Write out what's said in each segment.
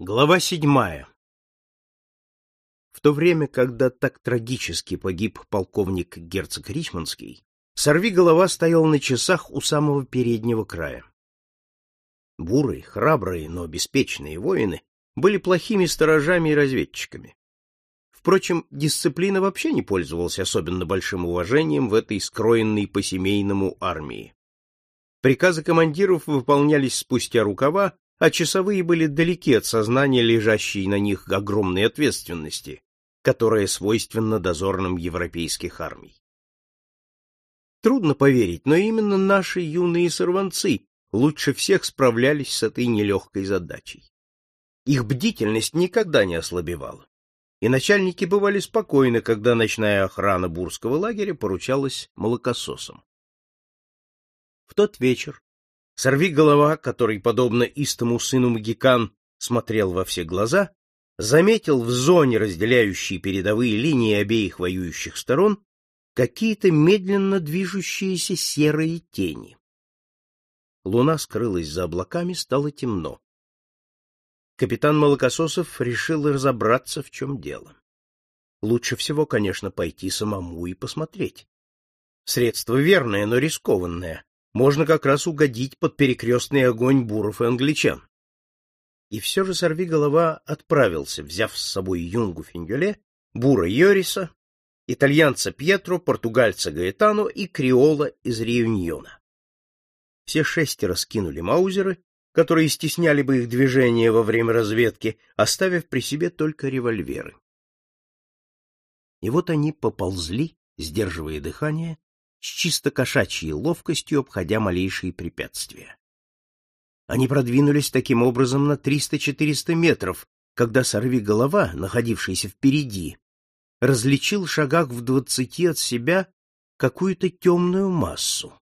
Глава седьмая. В то время, когда так трагически погиб полковник герцог Ричмондский, сорви голова стоял на часах у самого переднего края. Бурые, храбрые, но беспечные воины были плохими сторожами и разведчиками. Впрочем, дисциплина вообще не пользовалась особенно большим уважением в этой скроенной по-семейному армии. Приказы командиров выполнялись спустя рукава, а часовые были далеки от сознания лежащей на них огромной ответственности, которая свойственна дозорным европейских армий. Трудно поверить, но именно наши юные сорванцы лучше всех справлялись с этой нелегкой задачей. Их бдительность никогда не ослабевала, и начальники бывали спокойны, когда ночная охрана бурского лагеря поручалась молокососам. В тот вечер Сорви голова, который, подобно истому сыну Магикан, смотрел во все глаза, заметил в зоне, разделяющей передовые линии обеих воюющих сторон, какие-то медленно движущиеся серые тени. Луна скрылась за облаками, стало темно. Капитан Молокососов решил разобраться, в чем дело. Лучше всего, конечно, пойти самому и посмотреть. Средство верное, но рискованное можно как раз угодить под перекрестный огонь буров и англичан. И все же сорвиголова отправился, взяв с собой юнгу Фингюле, бура Йориса, итальянца Пьетро, португальца Гаэтано и креола из Реюньона. Все шестеро скинули маузеры, которые стесняли бы их движение во время разведки, оставив при себе только револьверы. И вот они поползли, сдерживая дыхание, с чисто кошачьей ловкостью обходя малейшие препятствия. Они продвинулись таким образом на 300-400 метров, когда сорви-голова, находившийся впереди, различил в шагах в двадцати от себя какую-то темную массу.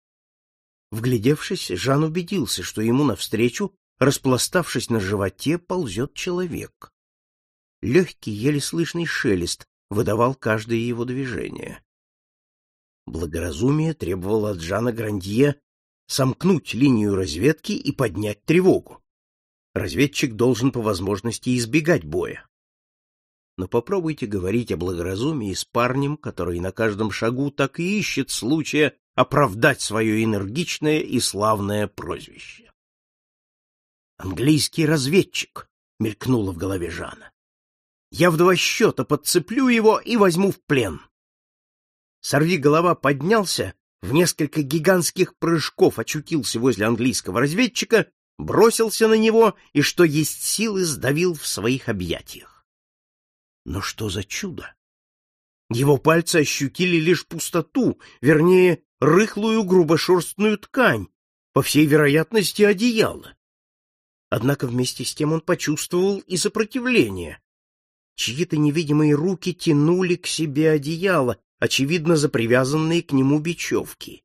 Вглядевшись, Жан убедился, что ему навстречу, распластавшись на животе, ползет человек. Легкий, еле слышный шелест выдавал каждое его движение. Благоразумие требовало от Жана Грандье сомкнуть линию разведки и поднять тревогу. Разведчик должен по возможности избегать боя. Но попробуйте говорить о благоразумии с парнем, который на каждом шагу так и ищет случая оправдать свое энергичное и славное прозвище. «Английский разведчик», — мелькнуло в голове Жана. «Я в два счета подцеплю его и возьму в плен». Сорви голова поднялся, в несколько гигантских прыжков очутился возле английского разведчика, бросился на него и, что есть силы, сдавил в своих объятиях. Но что за чудо! Его пальцы ощутили лишь пустоту, вернее, рыхлую грубошерстную ткань, по всей вероятности, одеяло. Однако вместе с тем он почувствовал и сопротивление. Чьи-то невидимые руки тянули к себе одеяло, очевидно, за привязанные к нему бечевки.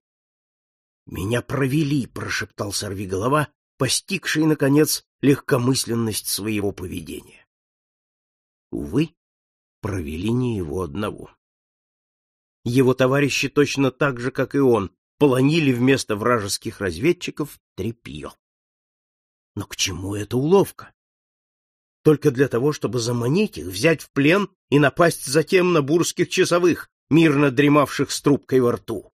«Меня провели», — прошептал сорвиголова, постигший, наконец, легкомысленность своего поведения. Увы, провели не его одного. Его товарищи точно так же, как и он, полонили вместо вражеских разведчиков тряпье. Но к чему эта уловка? Только для того, чтобы заманить их, взять в плен и напасть затем на бурских часовых, мирно дремавших с трубкой во рту.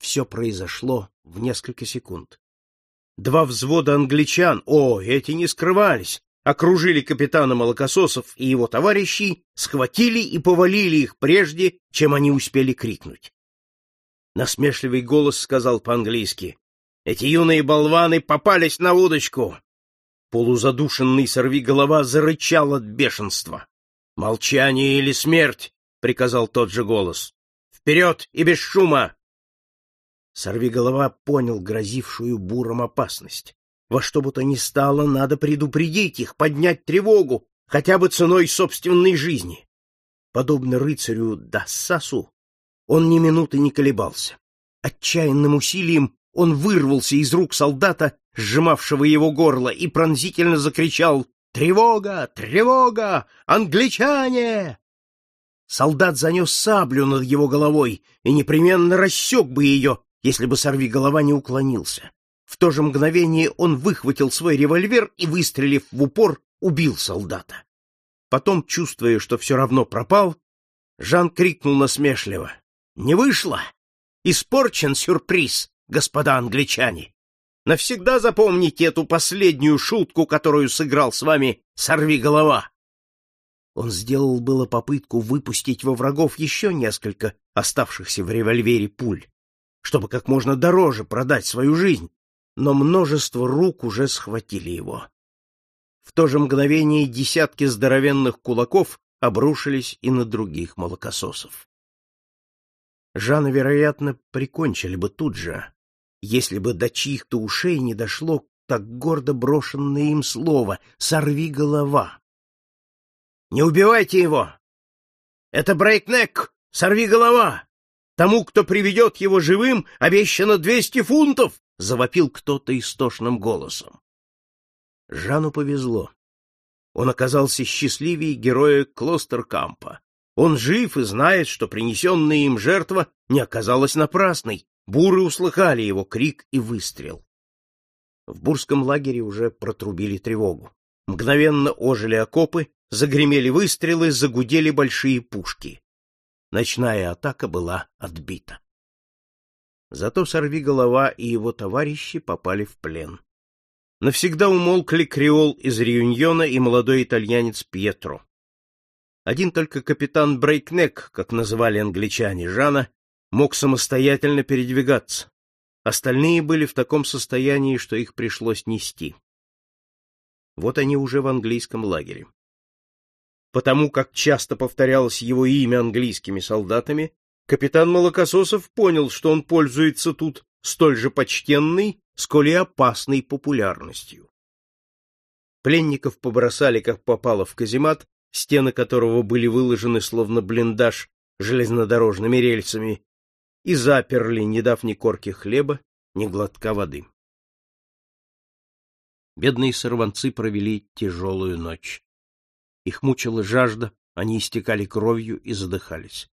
Все произошло в несколько секунд. Два взвода англичан, о, эти не скрывались, окружили капитана Молокососов и его товарищей, схватили и повалили их прежде, чем они успели крикнуть. Насмешливый голос сказал по-английски, «Эти юные болваны попались на удочку!» Полузадушенный сорвиголова зарычал от бешенства. «Молчание или смерть!» — приказал тот же голос. «Вперед и без шума!» Сорвиголова понял грозившую буром опасность. Во что бы то ни стало, надо предупредить их, поднять тревогу, хотя бы ценой собственной жизни. Подобно рыцарю Дассасу, он ни минуты не колебался. Отчаянным усилием он вырвался из рук солдата, сжимавшего его горло, и пронзительно закричал «Тревога! Тревога! Англичане!» Солдат занес саблю над его головой и непременно рассек бы ее, если бы сорви голова не уклонился. В то же мгновение он выхватил свой револьвер и, выстрелив в упор, убил солдата. Потом, чувствуя, что все равно пропал, Жан крикнул насмешливо. — Не вышло! Испорчен сюрприз, господа англичане! Навсегда запомните эту последнюю шутку, которую сыграл с вами «Сорви голова». Он сделал было попытку выпустить во врагов еще несколько оставшихся в револьвере пуль, чтобы как можно дороже продать свою жизнь, но множество рук уже схватили его. В то же мгновение десятки здоровенных кулаков обрушились и на других молокососов. Жана, вероятно, прикончили бы тут же, если бы до чьих-то ушей не дошло так гордо брошенное им слово «сорви голова». «Не убивайте его! Это брейкнек! Сорви голова! Тому, кто приведет его живым, обещано двести фунтов!» — завопил кто-то истошным голосом. Жану повезло. Он оказался счастливее героя Клостеркампа. Он жив и знает, что принесенная им жертва не оказалась напрасной. Буры услыхали его крик и выстрел. В бурском лагере уже протрубили тревогу. Мгновенно ожили окопы, загремели выстрелы, загудели большие пушки. Ночная атака была отбита. Зато сорвиголова и его товарищи попали в плен. Навсегда умолкли креол из Реюньона и молодой итальянец Пьетро. Один только капитан Брейкнек, как называли англичане Жана, мог самостоятельно передвигаться. Остальные были в таком состоянии, что их пришлось нести. Вот они уже в английском лагере. Потому как часто повторялось его имя английскими солдатами, капитан Молокососов понял, что он пользуется тут столь же почтенной, сколь и опасной популярностью. Пленников побросали, как попало, в каземат, стены которого были выложены словно блиндаж железнодорожными рельсами, и заперли, не дав ни корки хлеба, ни глотка воды. Бедные сорванцы провели тяжелую ночь. Их мучила жажда, они истекали кровью и задыхались.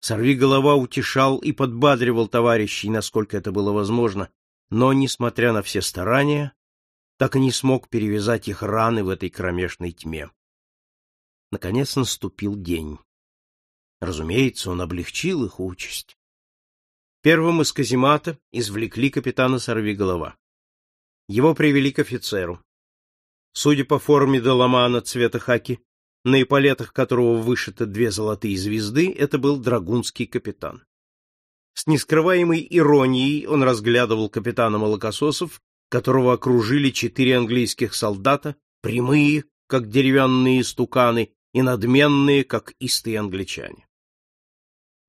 Сорви голова утешал и подбадривал товарищей, насколько это было возможно, но, несмотря на все старания, так и не смог перевязать их раны в этой кромешной тьме. Наконец наступил день. Разумеется, он облегчил их участь. Первым из каземата извлекли капитана Сорвиголова. Его привели к офицеру. Судя по форме доломана цвета хаки, на эполетах которого вышиты две золотые звезды, это был драгунский капитан. С нескрываемой иронией он разглядывал капитана молокососов, которого окружили четыре английских солдата, прямые, как деревянные стуканы, и надменные, как истые англичане.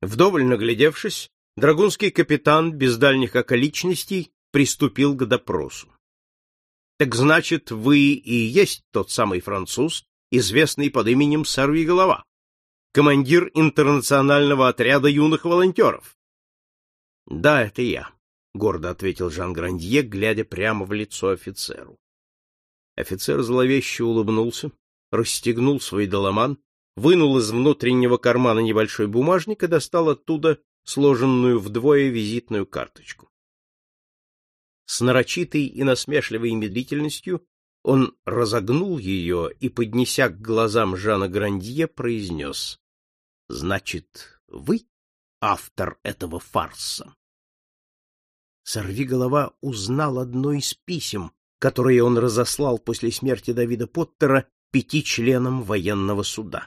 Вдоволь наглядевшись, драгунский капитан без дальних околичностей приступил к допросу. — Так значит, вы и есть тот самый француз, известный под именем Сорвиголова, командир интернационального отряда юных волонтеров? — Да, это я, — гордо ответил Жан Грандье, глядя прямо в лицо офицеру. Офицер зловеще улыбнулся, расстегнул свой доломан, вынул из внутреннего кармана небольшой бумажник и достал оттуда сложенную вдвое визитную карточку. С нарочитой и насмешливой медлительностью он разогнул ее и, поднеся к глазам Жана Грандье, произнес «Значит, вы автор этого фарса?» Сорви голова узнал одно из писем, которые он разослал после смерти Давида Поттера пяти членам военного суда.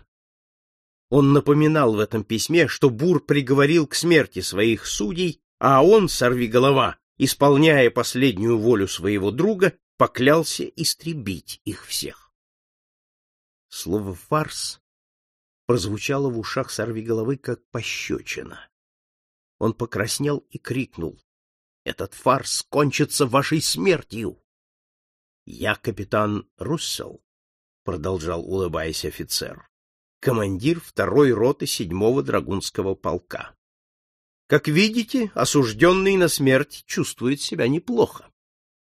Он напоминал в этом письме, что Бур приговорил к смерти своих судей, а он, сорвиголова, исполняя последнюю волю своего друга, поклялся истребить их всех. Слово «фарс» прозвучало в ушах сорвиголовы как пощечина. Он покраснел и крикнул. «Этот фарс кончится вашей смертью!» «Я капитан Руссел», — продолжал, улыбаясь офицер, — командир второй роты седьмого драгунского полка. Как видите, осужденный на смерть чувствует себя неплохо.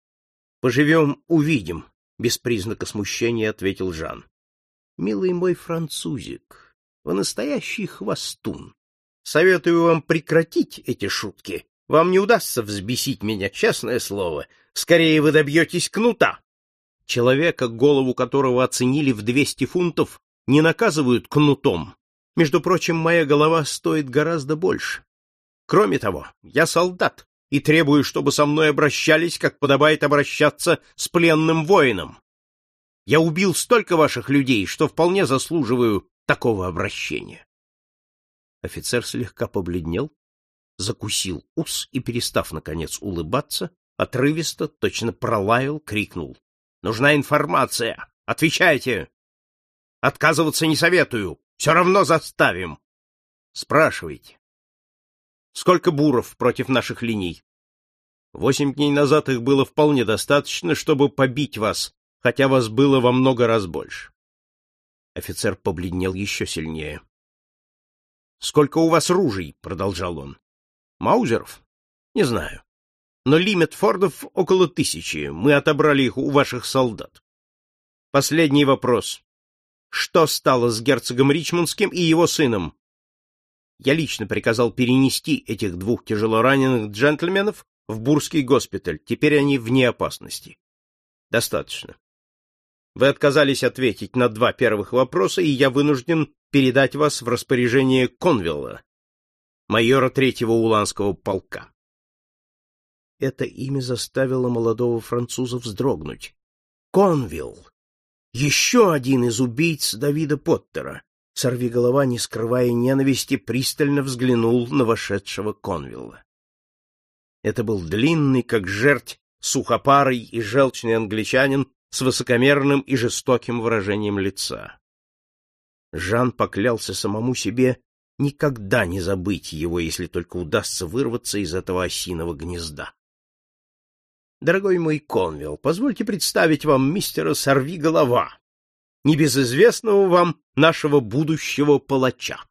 — Поживем, увидим, — без признака смущения ответил Жан. — Милый мой французик, вы настоящий хвостун. Советую вам прекратить эти шутки. Вам не удастся взбесить меня, честное слово. Скорее вы добьетесь кнута. Человека, голову которого оценили в 200 фунтов, не наказывают кнутом. Между прочим, моя голова стоит гораздо больше. Кроме того, я солдат и требую, чтобы со мной обращались, как подобает обращаться с пленным воином. Я убил столько ваших людей, что вполне заслуживаю такого обращения. Офицер слегка побледнел, закусил ус и, перестав, наконец, улыбаться, отрывисто, точно пролаял, крикнул. — Нужна информация! Отвечайте! Отказываться не советую, все равно заставим. Спрашивайте. Сколько буров против наших линий? Восемь дней назад их было вполне достаточно, чтобы побить вас, хотя вас было во много раз больше. Офицер побледнел еще сильнее. — Сколько у вас ружей? — продолжал он. — Маузеров? — Не знаю. Но лимит фордов около тысячи. Мы отобрали их у ваших солдат. Последний вопрос. Что стало с герцогом Ричмондским и его сыном? Я лично приказал перенести этих двух тяжелораненых джентльменов в Бурский госпиталь. Теперь они вне опасности. Достаточно. Вы отказались ответить на два первых вопроса, и я вынужден передать вас в распоряжение Конвилла, майора третьего уланского полка. Это имя заставило молодого француза вздрогнуть. Конвилл! Еще один из убийц Давида Поттера. Сорви голова, не скрывая ненависти, пристально взглянул на вошедшего Конвилла. Это был длинный, как жерть, сухопарый и желчный англичанин с высокомерным и жестоким выражением лица. Жан поклялся самому себе никогда не забыть его, если только удастся вырваться из этого осиного гнезда. Дорогой мой Конвилл, позвольте представить вам мистера Сорви-голова, небезызвестного вам нашего будущего палача.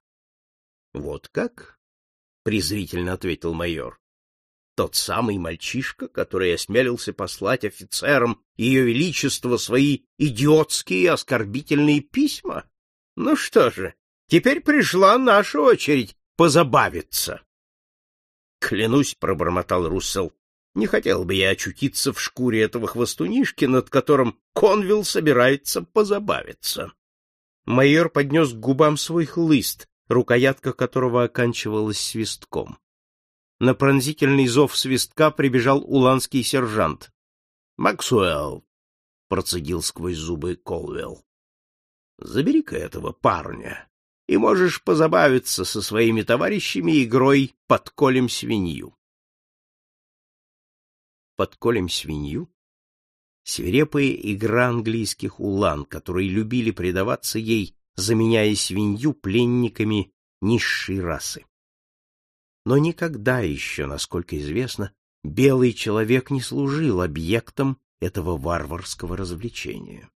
— Вот как? — презрительно ответил майор. — Тот самый мальчишка, который осмелился послать офицерам Ее Величества свои идиотские оскорбительные письма? Ну что же, теперь пришла наша очередь позабавиться. — Клянусь, — пробормотал Руссел, не хотел бы я очутиться в шкуре этого хвостунишки, над которым Конвилл собирается позабавиться. Майор поднес к губам свой хлыст, рукоятка которого оканчивалась свистком. На пронзительный зов свистка прибежал уланский сержант. — Максуэлл, — процедил сквозь зубы Колвелл, — забери-ка этого парня, и можешь позабавиться со своими товарищами игрой «Подколем свинью» подколем свинью? Свирепая игра английских улан, которые любили предаваться ей, заменяя свинью пленниками низшей расы. Но никогда еще, насколько известно, белый человек не служил объектом этого варварского развлечения.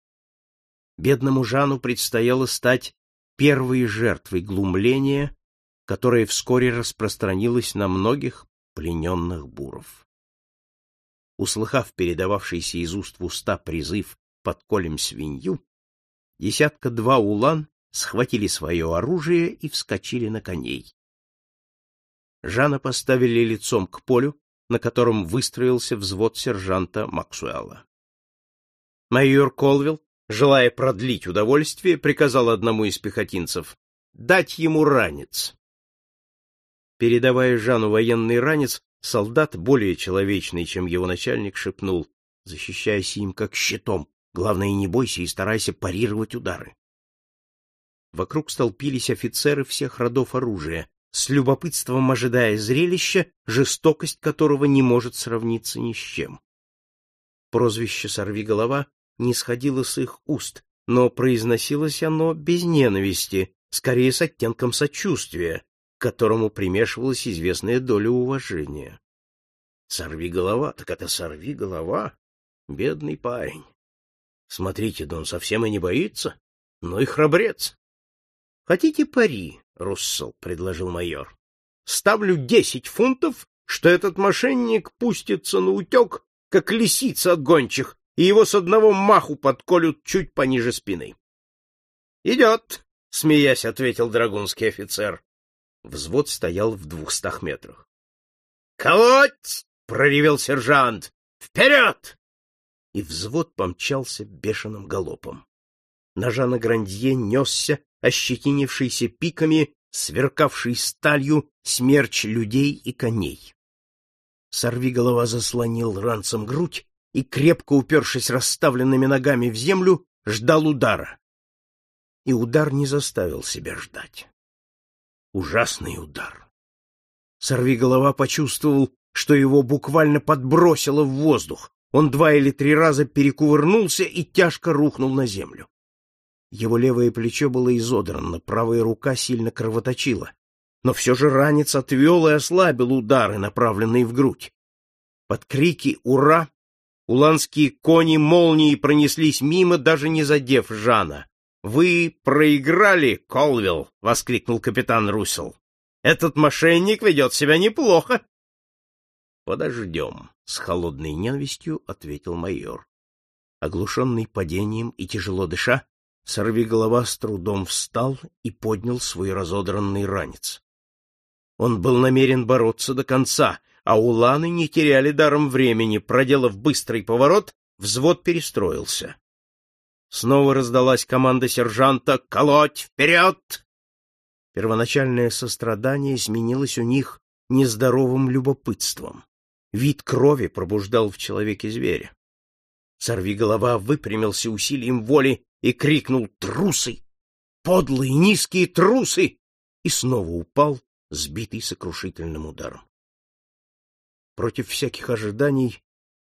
Бедному Жану предстояло стать первой жертвой глумления, которое вскоре распространилось на многих плененных буров услыхав передававшийся из уст в уста призыв «подколем свинью», десятка-два улан схватили свое оружие и вскочили на коней. Жана поставили лицом к полю, на котором выстроился взвод сержанта Максуэлла. Майор Колвилл, желая продлить удовольствие, приказал одному из пехотинцев дать ему ранец. Передавая Жану военный ранец, Солдат, более человечный, чем его начальник, шепнул, защищайся им как щитом, главное, не бойся и старайся парировать удары. Вокруг столпились офицеры всех родов оружия, с любопытством ожидая зрелища, жестокость которого не может сравниться ни с чем. Прозвище «Сорвиголова» не сходило с их уст, но произносилось оно без ненависти, скорее с оттенком сочувствия, к которому примешивалась известная доля уважения. Сорви голова, так это сорви голова. Бедный парень. Смотрите, да он совсем и не боится. Ну и храбрец. Хотите пари, Руссел, предложил майор. Ставлю десять фунтов, что этот мошенник пустится на утек, как лисица от гончих, и его с одного маху подколют чуть пониже спины. — Идет, — смеясь ответил драгунский офицер. Взвод стоял в двухстах метрах. — Колоть! — проревел сержант. — Вперед! и взвод помчался бешеным галопом. На Жана Грандье несся, ощетинившийся пиками, сверкавший сталью смерч людей и коней. Сорви голова заслонил ранцем грудь и, крепко упершись расставленными ногами в землю, ждал удара. И удар не заставил себя ждать. Ужасный удар. Сорви голова почувствовал, что его буквально подбросило в воздух. Он два или три раза перекувырнулся и тяжко рухнул на землю. Его левое плечо было изодрано, правая рука сильно кровоточила. Но все же ранец отвел и ослабил удары, направленные в грудь. Под крики «Ура!» уланские кони молнией пронеслись мимо, даже не задев Жана. «Вы проиграли, Колвилл!» — воскликнул капитан Руссел. «Этот мошенник ведет себя неплохо!» «Подождем», — с холодной ненавистью ответил майор. Оглушенный падением и тяжело дыша, сорвиголова с трудом встал и поднял свой разодранный ранец. Он был намерен бороться до конца, а уланы не теряли даром времени, проделав быстрый поворот, взвод перестроился. Снова раздалась команда сержанта «Колоть! Вперед!». Первоначальное сострадание сменилось у них нездоровым любопытством. Вид крови пробуждал в человеке зверя. Сорви голова выпрямился усилием воли и крикнул «Трусы! Подлые низкие трусы!» и снова упал, сбитый сокрушительным ударом. Против всяких ожиданий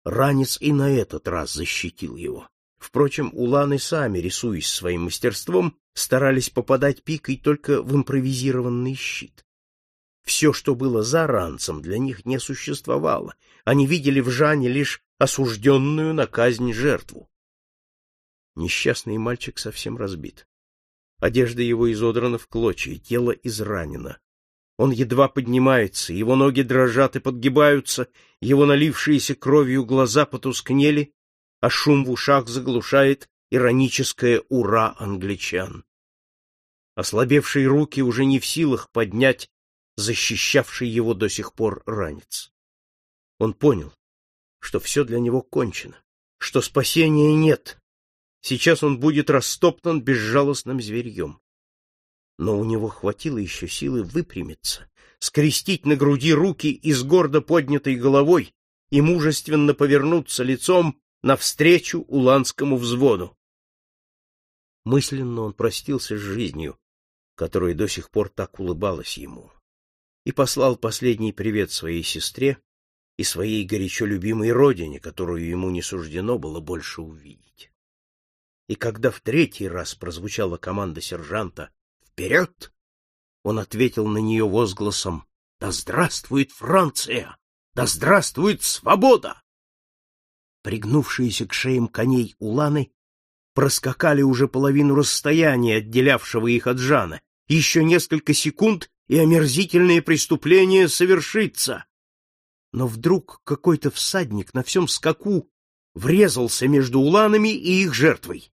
ранец и на этот раз защитил его. Впрочем, уланы сами, рисуясь своим мастерством, старались попадать пикой только в импровизированный щит. Все, что было за ранцем, для них не существовало. Они видели в Жане лишь осужденную на казнь жертву. Несчастный мальчик совсем разбит. Одежда его изодрана в клочья, тело изранено. Он едва поднимается, его ноги дрожат и подгибаются, его налившиеся кровью глаза потускнели, а шум в ушах заглушает ироническое «Ура!» англичан. Ослабевшие руки уже не в силах поднять защищавший его до сих пор ранец. Он понял, что все для него кончено, что спасения нет. Сейчас он будет растоптан безжалостным зверьем. Но у него хватило еще силы выпрямиться, скрестить на груди руки и с гордо поднятой головой и мужественно повернуться лицом навстречу уланскому взводу. Мысленно он простился с жизнью, которая до сих пор так улыбалась ему и послал последний привет своей сестре и своей горячо любимой родине, которую ему не суждено было больше увидеть. И когда в третий раз прозвучала команда сержанта «Вперед!», он ответил на нее возгласом «Да здравствует Франция! Да здравствует свобода!» Пригнувшиеся к шеям коней уланы проскакали уже половину расстояния, отделявшего их от Жана. Еще несколько секунд, и омерзительное преступление совершится. Но вдруг какой-то всадник на всем скаку врезался между уланами и их жертвой.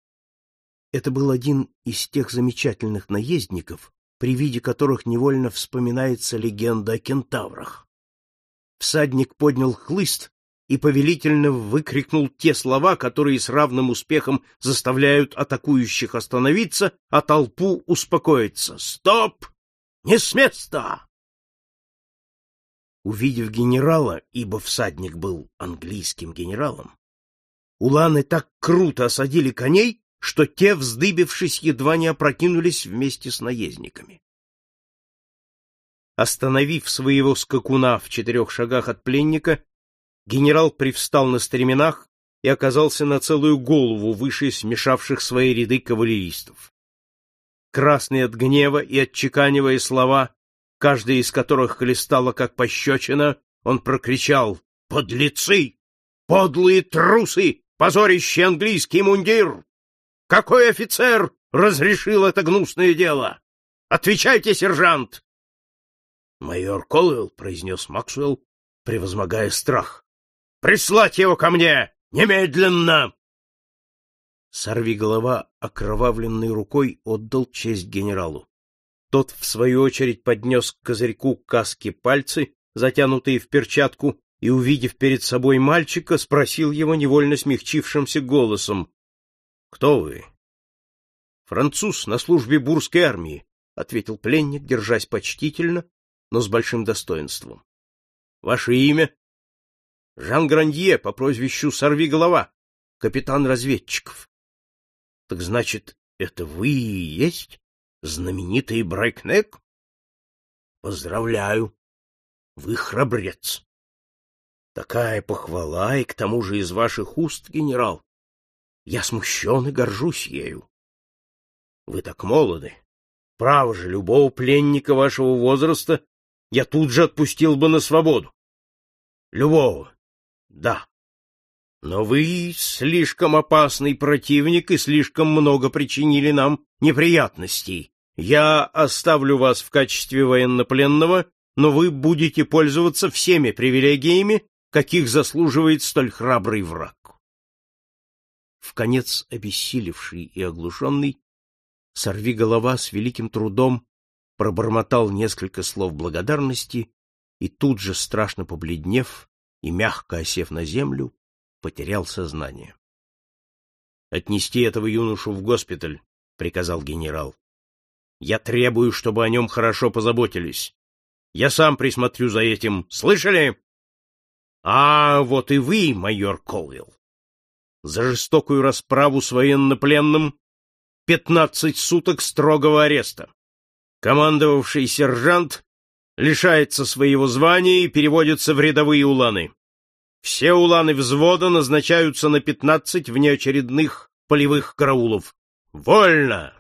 Это был один из тех замечательных наездников, при виде которых невольно вспоминается легенда о кентаврах. Всадник поднял хлыст и повелительно выкрикнул те слова, которые с равным успехом заставляют атакующих остановиться, а толпу успокоиться. «Стоп! Не с места!» Увидев генерала, ибо всадник был английским генералом, уланы так круто осадили коней, что те, вздыбившись, едва не опрокинулись вместе с наездниками. Остановив своего скакуна в четырех шагах от пленника, генерал привстал на стременах и оказался на целую голову выше смешавших свои ряды кавалеристов красный от гнева и отчеканивая слова, каждая из которых хлестала как пощечина, он прокричал «Подлецы! Подлые трусы! Позорящий английский мундир! Какой офицер разрешил это гнусное дело? Отвечайте, сержант!» «Майор Колуэлл», — произнес Максвелл, превозмогая страх. «Прислать его ко мне! Немедленно!» Сорви голова окровавленной рукой отдал честь генералу. Тот, в свою очередь, поднес к козырьку каски пальцы, затянутые в перчатку, и, увидев перед собой мальчика, спросил его невольно смягчившимся голосом. — Кто вы? — Француз на службе бурской армии, — ответил пленник, держась почтительно, но с большим достоинством. — Ваше имя? — Жан Грандье по прозвищу Сорвиголова, капитан разведчиков. — Так значит, это вы и есть знаменитый Брайкнек? — Поздравляю. Вы храбрец. Такая похвала, и к тому же из ваших уст, генерал. Я смущен и горжусь ею. Вы так молоды. Право же, любого пленника вашего возраста я тут же отпустил бы на свободу. Любого. Да. Но вы слишком опасный противник и слишком много причинили нам неприятностей. Я оставлю вас в качестве военнопленного, но вы будете пользоваться всеми привилегиями, каких заслуживает столь храбрый враг. В конец обессилевший и оглушенный, сорви голова с великим трудом пробормотал несколько слов благодарности и тут же, страшно побледнев и мягко осев на землю, потерял сознание. — Отнести этого юношу в госпиталь, — приказал генерал. — Я требую, чтобы о нем хорошо позаботились. Я сам присмотрю за этим. Слышали? — А вот и вы, майор Колвилл. За жестокую расправу с военнопленным пятнадцать суток строгого ареста. Командовавший сержант лишается своего звания и переводится в рядовые уланы. Все уланы взвода назначаются на пятнадцать внеочередных полевых караулов. Вольно!